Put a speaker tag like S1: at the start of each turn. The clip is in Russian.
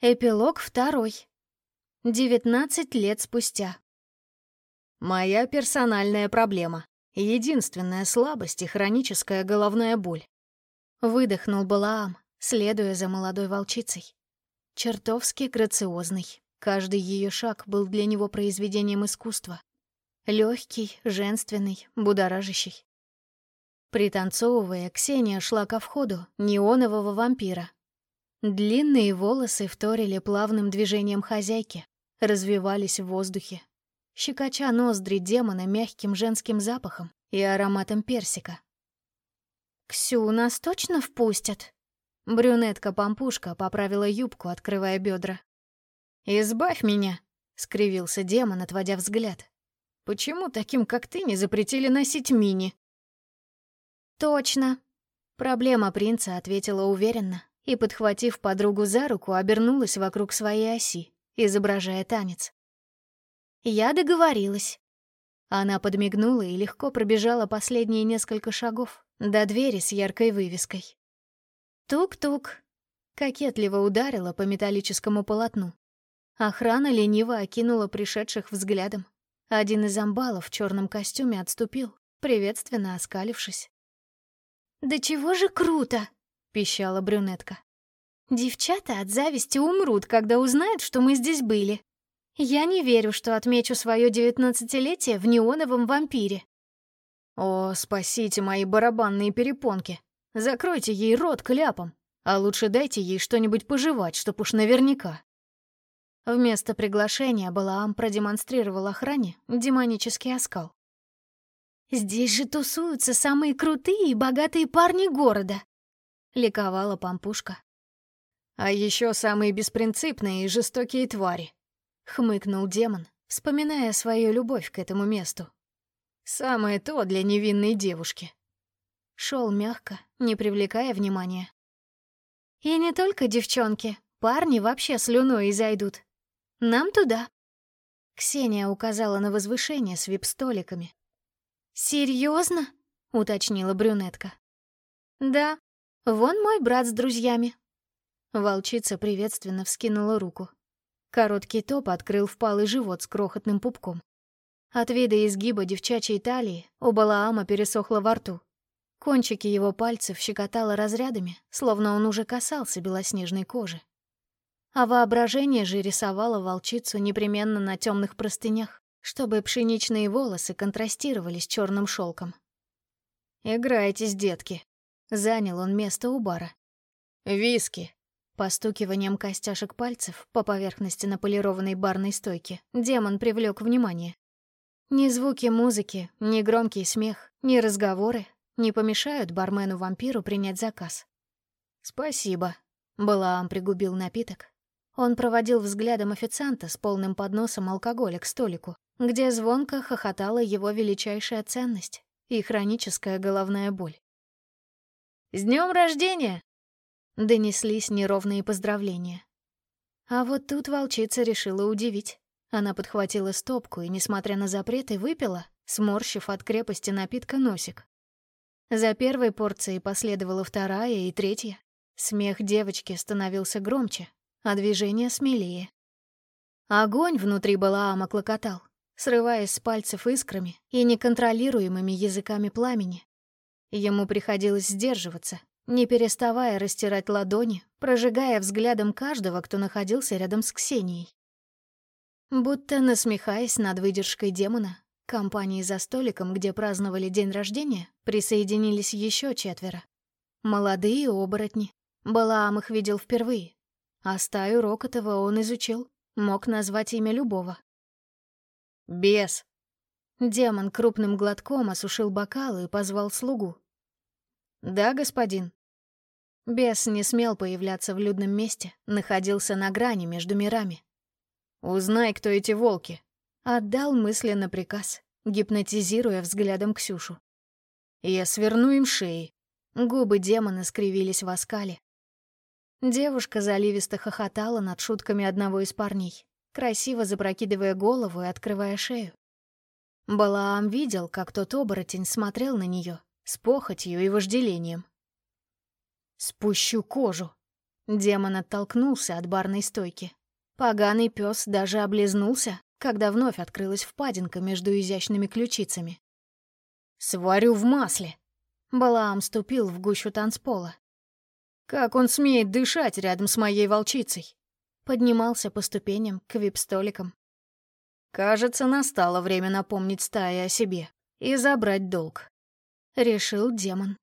S1: Эпилог второй. Девятнадцать лет спустя.
S2: Моя персональная проблема. Единственная слабость и хроническая головная боль.
S1: Выдохнул Балаам, следуя за молодой волчицей. Чертовски грациозный. Каждый ее шаг был для него произведением искусства. Легкий, женственный, будоражащий. Пританцовывая, Ксения шла ко входу неонового вампира, Длинные волосы вторили плавным движением хозяйки, развивались в воздухе, щекоча ноздри демона мягким женским запахом и ароматом персика. «Ксю, нас точно впустят?» Брюнетка-пампушка поправила юбку, открывая бедра.
S2: «Избавь меня!» — скривился демон, отводя взгляд. «Почему таким, как ты, не запретили носить мини?»
S1: «Точно!» Проблема принца ответила уверенно и, подхватив подругу за руку, обернулась вокруг своей оси, изображая танец. «Я договорилась». Она подмигнула и легко пробежала последние несколько шагов до двери с яркой вывеской. «Тук-тук!» — кокетливо ударила по металлическому полотну. Охрана лениво окинула пришедших взглядом. Один из амбалов в черном костюме отступил, приветственно оскалившись. «Да чего же круто!» — пищала брюнетка. «Девчата от зависти умрут, когда узнают, что мы здесь были. Я не верю, что отмечу свое девятнадцатилетие в неоновом вампире».
S2: «О, спасите мои барабанные перепонки! Закройте ей рот кляпом, а лучше дайте ей что-нибудь пожевать, чтоб уж наверняка».
S1: Вместо приглашения Балаам продемонстрировал охране демонический оскал. «Здесь же тусуются самые крутые и богатые парни города ликовала пампушка.
S2: «А еще самые беспринципные и жестокие твари», — хмыкнул демон, вспоминая свою любовь к этому месту. «Самое то для невинной девушки».
S1: Шел мягко, не привлекая внимания. «И не только девчонки, парни вообще слюной изойдут. Нам туда». Ксения указала на возвышение с вип-столиками. «Серьезно?» — уточнила брюнетка. «Да, «Вон мой брат с друзьями». Волчица приветственно вскинула руку. Короткий топ открыл впалый живот с крохотным пупком. От вида изгиба девчачьей талии у Балаама пересохло во рту. Кончики его пальцев щекотало разрядами, словно он уже касался белоснежной кожи. А воображение же рисовало волчицу непременно на темных простынях, чтобы пшеничные волосы контрастировали с черным шелком.
S2: «Играйтесь, детки»,
S1: Занял он место у бара.
S2: «Виски!»
S1: Постукиванием костяшек пальцев по поверхности наполированной барной стойки демон привлек внимание. Ни звуки музыки, ни громкий смех, ни разговоры не помешают бармену-вампиру принять заказ.
S2: «Спасибо», —
S1: Балаам пригубил напиток. Он проводил взглядом официанта с полным подносом алкоголя к столику, где звонко хохотала его величайшая ценность и хроническая головная боль.
S2: «С днем рождения!»
S1: Донеслись неровные поздравления. А вот тут волчица решила удивить. Она подхватила стопку и, несмотря на запреты, выпила, сморщив от крепости напитка носик. За первой порцией последовала вторая и третья. Смех девочки становился громче, а движение смелее. Огонь внутри Балаама клокотал, срываясь с пальцев искрами и неконтролируемыми языками пламени. Ему приходилось сдерживаться, не переставая растирать ладони, прожигая взглядом каждого, кто находился рядом с Ксенией. Будто насмехаясь над выдержкой демона, компании за столиком, где праздновали день рождения, присоединились еще четверо. Молодые оборотни. Балаам их видел впервые. А стаю Рокотова он изучил, мог назвать имя любого.
S2: «Бес!»
S1: Демон крупным глотком осушил бокал и позвал слугу.
S2: «Да, господин».
S1: Бес не смел появляться в людном месте, находился на грани между мирами.
S2: «Узнай, кто эти волки», —
S1: отдал мысленно приказ, гипнотизируя взглядом Ксюшу.
S2: «Я сверну им шеи».
S1: Губы демона скривились в оскале. Девушка заливисто хохотала над шутками одного из парней, красиво запрокидывая голову и открывая шею. Балаам видел, как тот оборотень смотрел на нее с похотью и вожделением.
S2: «Спущу кожу!»
S1: Демон оттолкнулся от барной стойки. Поганый пес даже облизнулся, когда вновь открылась впадинка между изящными ключицами.
S2: «Сварю в масле!»
S1: Балаам ступил в гущу танцпола.
S2: «Как он смеет дышать рядом с моей волчицей?»
S1: Поднимался по ступеням к вип-столикам.
S2: «Кажется, настало время напомнить стае о себе и забрать долг», —
S1: решил демон.